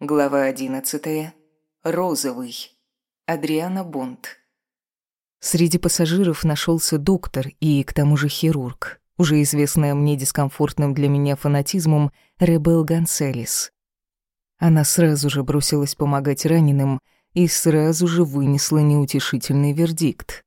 Глава одиннадцатая. Розовый. Адриана Бонд. Среди пассажиров нашелся доктор и, к тому же, хирург, уже известная мне дискомфортным для меня фанатизмом Ребел Гонсалес. Она сразу же бросилась помогать раненым и сразу же вынесла неутешительный вердикт.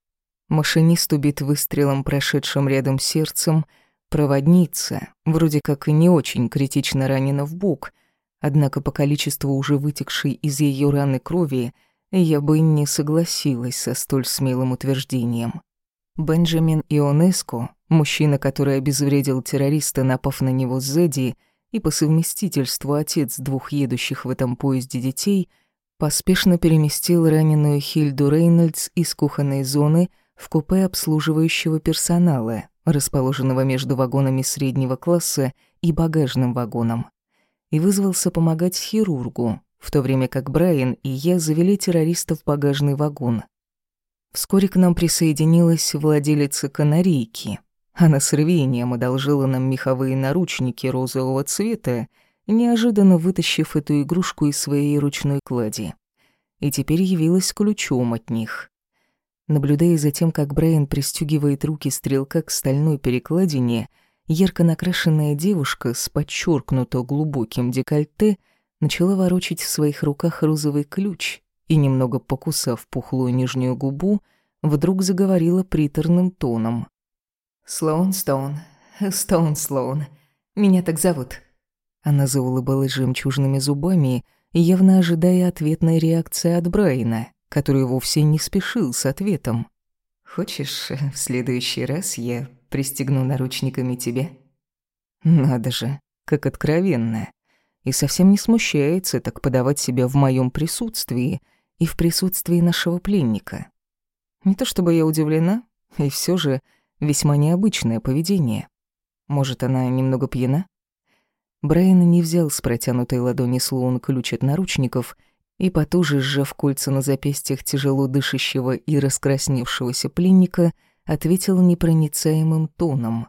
Машинист убит выстрелом, прошедшим рядом сердцем, проводница, вроде как и не очень критично ранена в бок — Однако по количеству уже вытекшей из ее раны крови я бы не согласилась со столь смелым утверждением. Бенджамин Ионеско, мужчина, который обезвредил террориста, напав на него сзади, и по совместительству отец двух едущих в этом поезде детей, поспешно переместил раненую Хильду Рейнольдс из кухонной зоны в купе обслуживающего персонала, расположенного между вагонами среднего класса и багажным вагоном и вызвался помогать хирургу, в то время как Брайан и я завели террористов в багажный вагон. Вскоре к нам присоединилась владелица канарейки. Она с рвением одолжила нам меховые наручники розового цвета, неожиданно вытащив эту игрушку из своей ручной клади. И теперь явилась ключом от них. Наблюдая за тем, как Брайан пристегивает руки стрелка к стальной перекладине, ярко накрашенная девушка с подчеркнуто глубоким декольте начала ворочать в своих руках розовый ключ и, немного покусав пухлую нижнюю губу, вдруг заговорила приторным тоном. «Слоун Стоун, Стоун Слоун, меня так зовут». Она заулыбалась жемчужными зубами, явно ожидая ответной реакции от Брайана, который вовсе не спешил с ответом. «Хочешь, в следующий раз я пристегну наручниками тебе». Надо же, как откровенно. И совсем не смущается так подавать себя в моем присутствии и в присутствии нашего пленника. Не то чтобы я удивлена, и все же весьма необычное поведение. Может, она немного пьяна? Брайан не взял с протянутой ладони Слоун ключ от наручников и, потуже сжав кольца на запястьях тяжело дышащего и раскрасневшегося пленника, ответил непроницаемым тоном.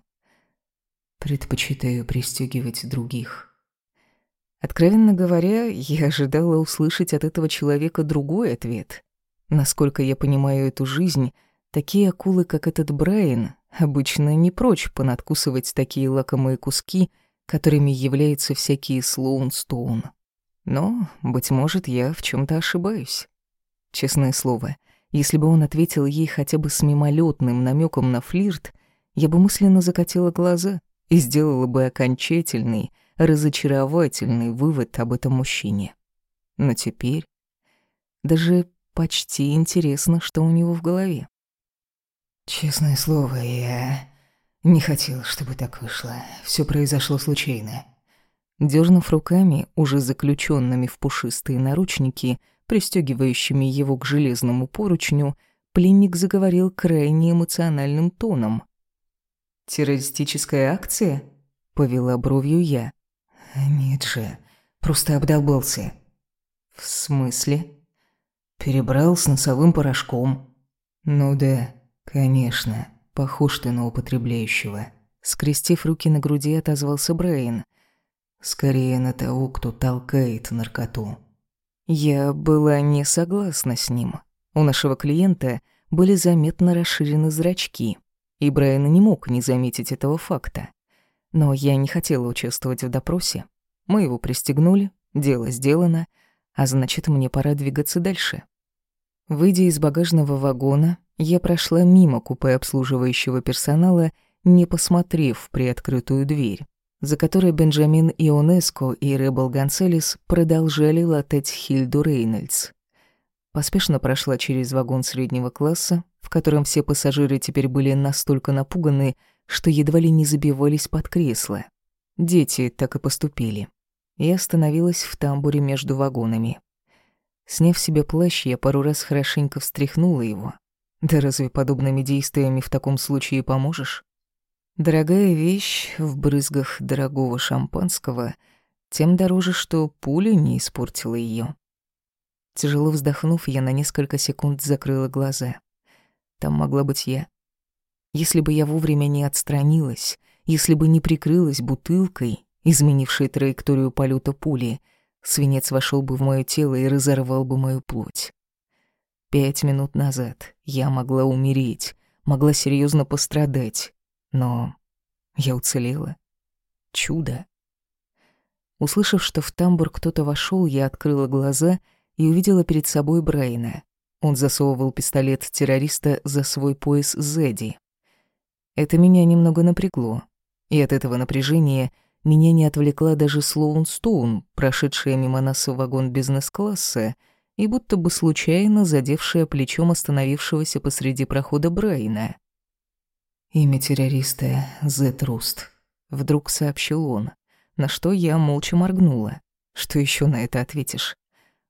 «Предпочитаю пристегивать других». Откровенно говоря, я ожидала услышать от этого человека другой ответ. Насколько я понимаю эту жизнь, такие акулы, как этот Брайан, обычно не прочь понадкусывать такие лакомые куски, которыми являются всякие Слоунстоун. Но, быть может, я в чем то ошибаюсь. Честное слово — если бы он ответил ей хотя бы с мимолетным намеком на флирт, я бы мысленно закатила глаза и сделала бы окончательный, разочаровательный вывод об этом мужчине. Но теперь даже почти интересно, что у него в голове. Честное слово, я не хотел, чтобы так вышло. Все произошло случайно. Дёрнув руками, уже заключенными в пушистые наручники, пристегивающими его к железному поручню, пленник заговорил крайне эмоциональным тоном. «Террористическая акция?» — повела бровью я. «Нет же, просто обдолбался». «В смысле?» «Перебрал с носовым порошком». «Ну да, конечно, похож ты на употребляющего». Скрестив руки на груди, отозвался Брейн. «Скорее на того, кто толкает наркоту». Я была не согласна с ним. У нашего клиента были заметно расширены зрачки, и Брайан не мог не заметить этого факта. Но я не хотела участвовать в допросе. Мы его пристегнули, дело сделано, а значит, мне пора двигаться дальше. Выйдя из багажного вагона, я прошла мимо купе обслуживающего персонала, не посмотрев в приоткрытую дверь за которой Бенджамин Ионеско и Ребел Гонсалес продолжали латать Хильду Рейнольдс. Поспешно прошла через вагон среднего класса, в котором все пассажиры теперь были настолько напуганы, что едва ли не забивались под кресло. Дети так и поступили. И остановилась в тамбуре между вагонами. Сняв себе плащ, я пару раз хорошенько встряхнула его. Да разве подобными действиями в таком случае поможешь? Дорогая вещь в брызгах дорогого шампанского, тем дороже, что пуля не испортила ее. Тяжело вздохнув, я на несколько секунд закрыла глаза. Там могла быть я. Если бы я вовремя не отстранилась, если бы не прикрылась бутылкой, изменившей траекторию полета пули, Свинец вошел бы в мое тело и разорвал бы мою плоть. Пять минут назад я могла умереть, могла серьезно пострадать, но я уцелела. Чудо. Услышав, что в тамбур кто-то вошел, я открыла глаза и увидела перед собой Брайна. Он засовывал пистолет террориста за свой пояс Зэдди. Это меня немного напрягло, и от этого напряжения меня не отвлекла даже Слоун Стоун, прошедшая мимо нас в вагон бизнес-класса и будто бы случайно задевшая плечом остановившегося посреди прохода Брайна. «Имя террориста — Зет Руст», — вдруг сообщил он на что я молча моргнула. Что еще на это ответишь?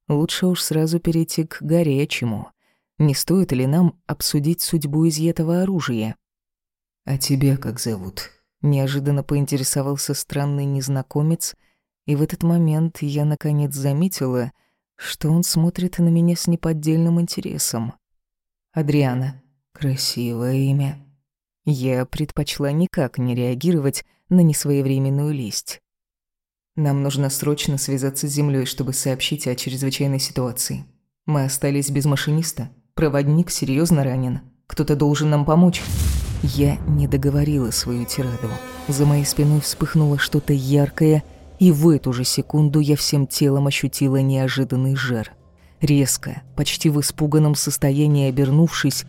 Лучше уж сразу перейти к горячему. Не стоит ли нам обсудить судьбу изъятого оружия? «А тебя как зовут?» Неожиданно поинтересовался странный незнакомец, и в этот момент я наконец заметила, что он смотрит на меня с неподдельным интересом. «Адриана. Красивое имя». Я предпочла никак не реагировать на несвоевременную лесть. Нам нужно срочно связаться с землей, чтобы сообщить о чрезвычайной ситуации. Мы остались без машиниста. Проводник серьезно ранен. Кто-то должен нам помочь. Я не договорила свою тираду. За моей спиной вспыхнуло что-то яркое, и в эту же секунду я всем телом ощутила неожиданный жар. Резко, почти в испуганном состоянии обернувшись,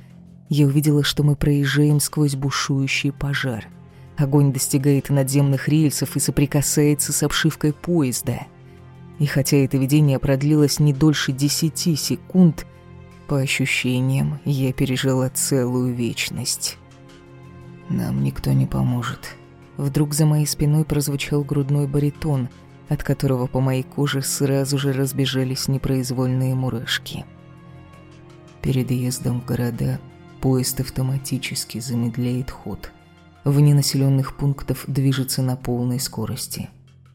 я увидела, что мы проезжаем сквозь бушующий пожар. Огонь достигает надземных рельсов и соприкасается с обшивкой поезда. И хотя это видение продлилось не дольше десяти секунд, по ощущениям я пережила целую вечность. «Нам никто не поможет». Вдруг за моей спиной прозвучал грудной баритон, от которого по моей коже сразу же разбежались непроизвольные мурашки. Перед въездом в города поезд автоматически замедляет ход – вне населенных пунктов движется на полной скорости.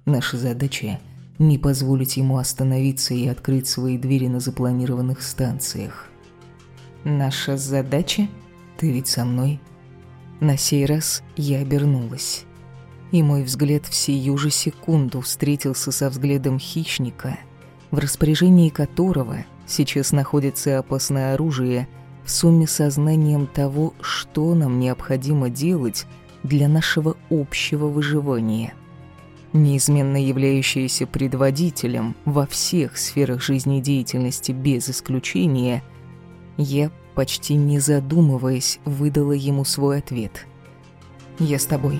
Наша задача – не позволить ему остановиться и открыть свои двери на запланированных станциях. Наша задача? Ты ведь со мной? На сей раз я обернулась. И мой взгляд в сию же секунду встретился со взглядом хищника, в распоряжении которого сейчас находится опасное оружие – в сумме со знанием того, что нам необходимо делать для нашего общего выживания. Неизменно являющаяся предводителем во всех сферах жизнедеятельности без исключения, я, почти не задумываясь, выдала ему свой ответ. «Я с тобой».